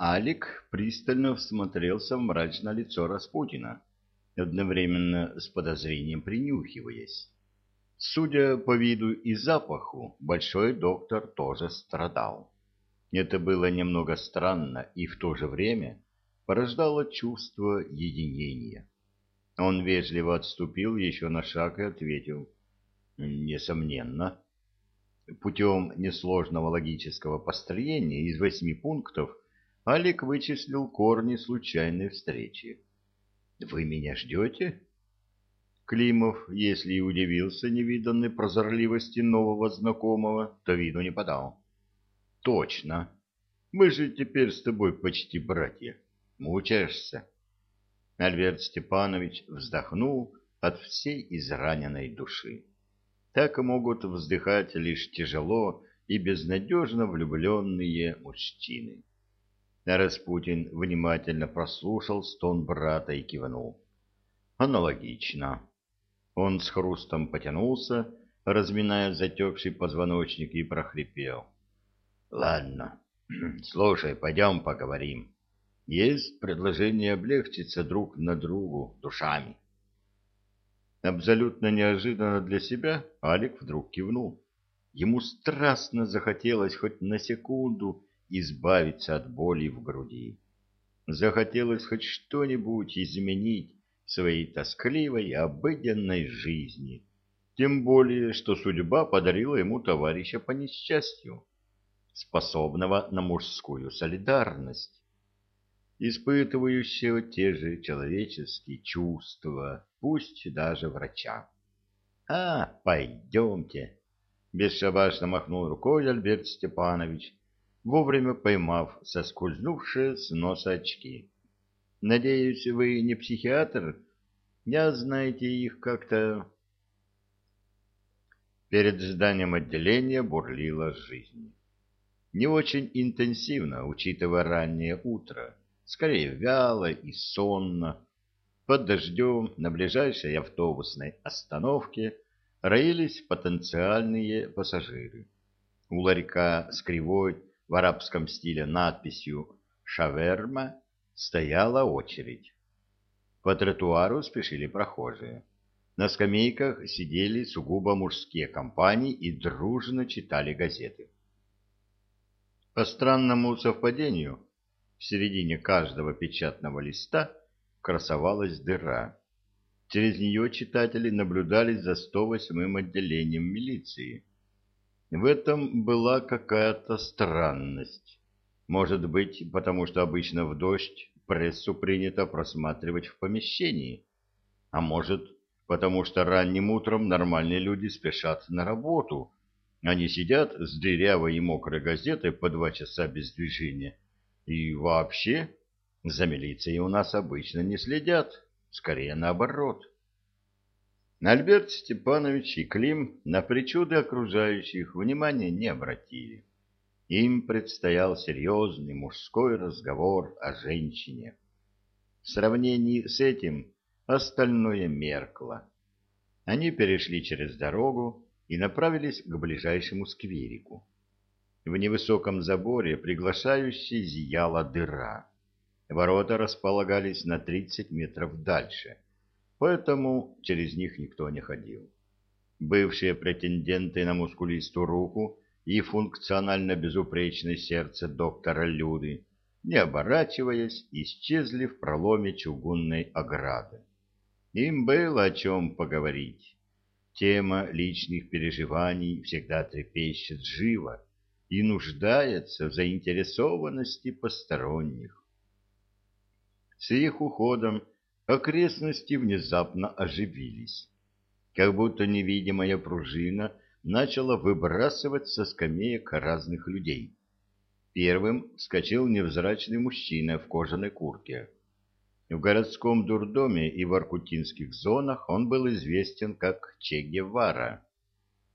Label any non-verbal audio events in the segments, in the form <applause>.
Алик пристально всмотрелся в мрачное лицо Распутина, одновременно с подозрением принюхиваясь. Судя по виду и запаху, большой доктор тоже страдал. Это было немного странно и в то же время порождало чувство единения. Он вежливо отступил еще на шаг и ответил. Несомненно. Путем несложного логического построения из восьми пунктов Алик вычислил корни случайной встречи. «Вы меня ждете?» Климов, если и удивился невиданной прозорливости нового знакомого, то виду не подал. «Точно. Мы же теперь с тобой почти братья. Мучаешься?» Альберт Степанович вздохнул от всей израненной души. Так могут вздыхать лишь тяжело и безнадежно влюбленные мужчины. Распутин внимательно прослушал стон брата и кивнул. Аналогично. Он с хрустом потянулся, разминая затекший позвоночник, и прохрипел. — Ладно, <clears throat> слушай, пойдем поговорим. Есть предложение облегчиться друг на другу душами. Абсолютно неожиданно для себя Алик вдруг кивнул. Ему страстно захотелось хоть на секунду избавиться от боли в груди. Захотелось хоть что-нибудь изменить в своей тоскливой обыденной жизни. Тем более, что судьба подарила ему товарища по несчастью, способного на мужскую солидарность испытывающего те же человеческие чувства, пусть даже врача. — А, пойдемте! — бесшабашно махнул рукой Альберт Степанович, вовремя поймав соскользнувшие с носа очки. — Надеюсь, вы не психиатр? Я, знаете, их как-то... Перед зданием отделения бурлила жизнь. Не очень интенсивно, учитывая раннее утро скорее вяло и сонно. Под дождем на ближайшей автобусной остановке роились потенциальные пассажиры. У ларька с кривой в арабском стиле надписью «Шаверма» стояла очередь. По тротуару спешили прохожие. На скамейках сидели сугубо мужские компании и дружно читали газеты. По странному совпадению, в середине каждого печатного листа красовалась дыра. Через нее читатели наблюдали за 108-м отделением милиции. В этом была какая-то странность. Может быть, потому что обычно в дождь прессу принято просматривать в помещении. А может, потому что ранним утром нормальные люди спешат на работу. Они сидят с дырявой и мокрой газетой по два часа без движения и вообще, за милицией у нас обычно не следят, скорее наоборот. Альберт Степанович и Клим на причуды окружающих внимания не обратили. Им предстоял серьезный мужской разговор о женщине. В сравнении с этим остальное меркло. Они перешли через дорогу и направились к ближайшему скверику. В невысоком заборе приглашающей зияла дыра. Ворота располагались на 30 метров дальше, поэтому через них никто не ходил. Бывшие претенденты на мускулистую руку и функционально безупречное сердце доктора Люды, не оборачиваясь, исчезли в проломе чугунной ограды. Им было о чем поговорить. Тема личных переживаний всегда трепещет живо, и нуждается в заинтересованности посторонних. С их уходом окрестности внезапно оживились, как будто невидимая пружина начала выбрасывать со скамеек разных людей. Первым вскочил невзрачный мужчина в кожаной куртке. В городском дурдоме и в аркутинских зонах он был известен как Че Гевара.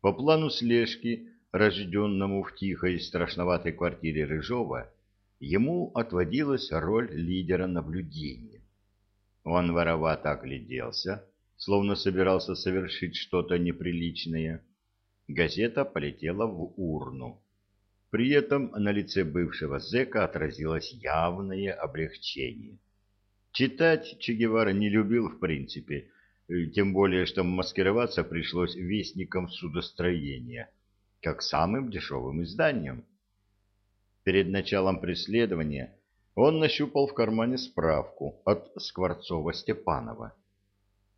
По плану слежки рожденному в тихой и страшноватой квартире Рыжова, ему отводилась роль лидера наблюдения. Он воровато огляделся, словно собирался совершить что-то неприличное. Газета полетела в урну. При этом на лице бывшего зэка отразилось явное облегчение. Читать Че Гевара не любил в принципе, тем более, что маскироваться пришлось вестником судостроения, как самым дешевым изданием. Перед началом преследования он нащупал в кармане справку от Скворцова-Степанова.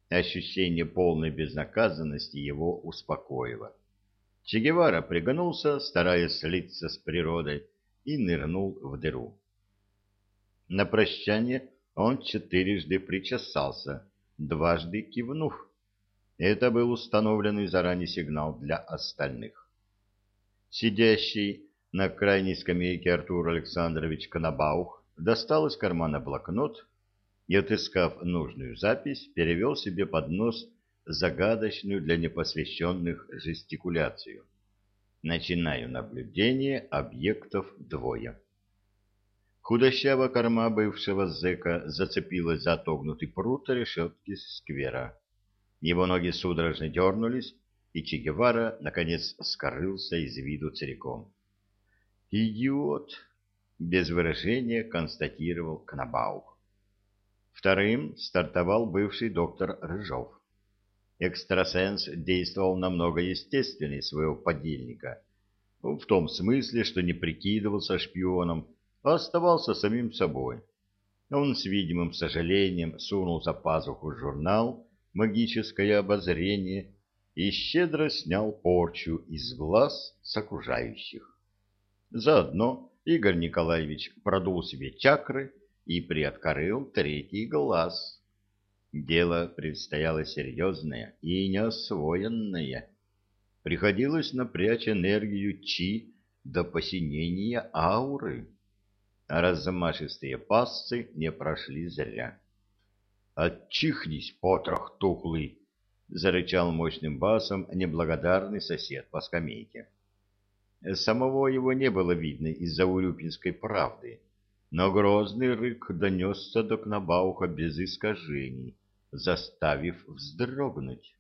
Ощущение полной безнаказанности его успокоило. Че Гевара пригнулся, стараясь слиться с природой, и нырнул в дыру. На прощание он четырежды причесался, дважды кивнув. Это был установленный заранее сигнал для остальных. Сидящий на крайней скамейке Артур Александрович Конобаух достал из кармана блокнот и, отыскав нужную запись, перевел себе под нос загадочную для непосвященных жестикуляцию. Начинаю наблюдение объектов двое. Худощавая корма бывшего зэка зацепилась за отогнутый прут решетки сквера. Его ноги судорожно дернулись, и Че Гевара, наконец, скрылся из виду целиком. «Идиот!» — без выражения констатировал Кнабаух. Вторым стартовал бывший доктор Рыжов. Экстрасенс действовал намного естественнее своего подельника, в том смысле, что не прикидывался шпионом, а оставался самим собой. Он с видимым сожалением сунул за пазуху журнал «Магическое обозрение» и щедро снял порчу из глаз с окружающих. Заодно Игорь Николаевич продул себе чакры и приоткрыл третий глаз. Дело предстояло серьезное и неосвоенное. Приходилось напрячь энергию чи до посинения ауры размашистые пасцы не прошли зря. «Отчихнись, потрох тухлый!» — зарычал мощным басом неблагодарный сосед по скамейке. Самого его не было видно из-за урюпинской правды, но грозный рык донесся до Кнабауха без искажений, заставив вздрогнуть.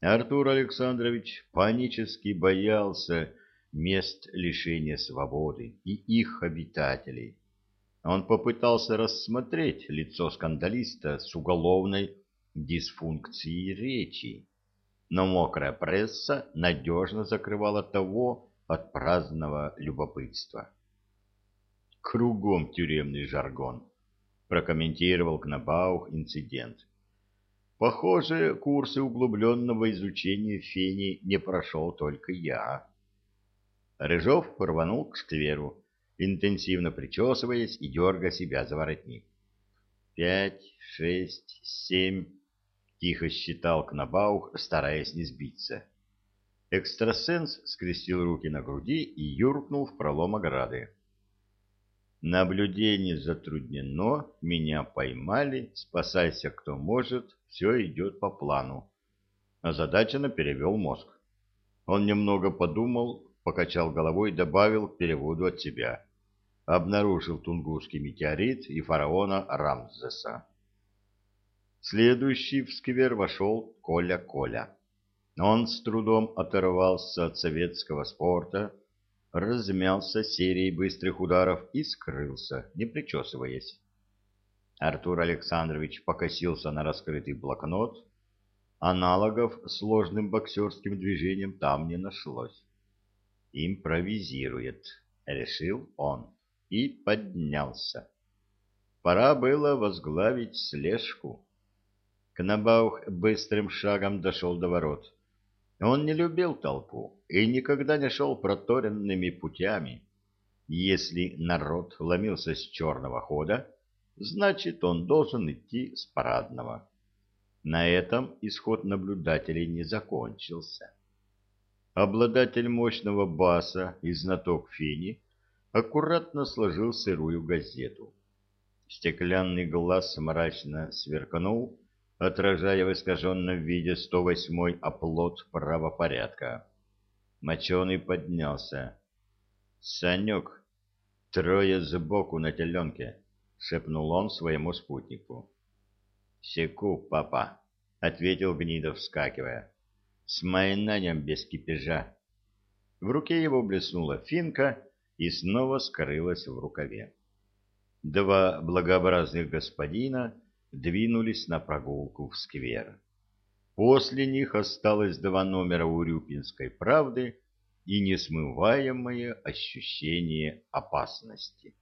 Артур Александрович панически боялся, мест лишения свободы и их обитателей. Он попытался рассмотреть лицо скандалиста с уголовной дисфункцией речи, но мокрая пресса надежно закрывала того от праздного любопытства. «Кругом тюремный жаргон», — прокомментировал Кнабаух инцидент. «Похоже, курсы углубленного изучения фени не прошел только я». Рыжов рванул к скверу, интенсивно причесываясь и дергая себя за воротник. «Пять, шесть, семь...» — тихо считал Кнабаух, стараясь не сбиться. Экстрасенс скрестил руки на груди и юркнул в пролом ограды. Наблюдение затруднено, меня поймали, спасайся кто может, все идет по плану. Озадаченно перевел мозг. Он немного подумал, покачал головой добавил к переводу от себя. Обнаружил тунгусский метеорит и фараона Рамзеса. Следующий в сквер вошел Коля-Коля. Он с трудом оторвался от советского спорта, размялся серией быстрых ударов и скрылся, не причесываясь. Артур Александрович покосился на раскрытый блокнот. Аналогов сложным боксерским движением там не нашлось импровизирует, решил он и поднялся. Пора было возглавить слежку. Кнабаух быстрым шагом дошел до ворот. Он не любил толпу и никогда не шел проторенными путями. Если народ ломился с черного хода, значит, он должен идти с парадного. На этом исход наблюдателей не закончился. Обладатель мощного баса и знаток фени аккуратно сложил сырую газету. Стеклянный глаз мрачно сверкнул, отражая в искаженном виде 108-й оплот правопорядка. Моченый поднялся. «Санек, трое сбоку на теленке», — шепнул он своему спутнику. «Секу, папа», — ответил Гнидов, вскакивая с майнанием без кипежа. В руке его блеснула финка и снова скрылась в рукаве. Два благообразных господина двинулись на прогулку в сквер. После них осталось два номера Урюпинской правды и несмываемое ощущение опасности.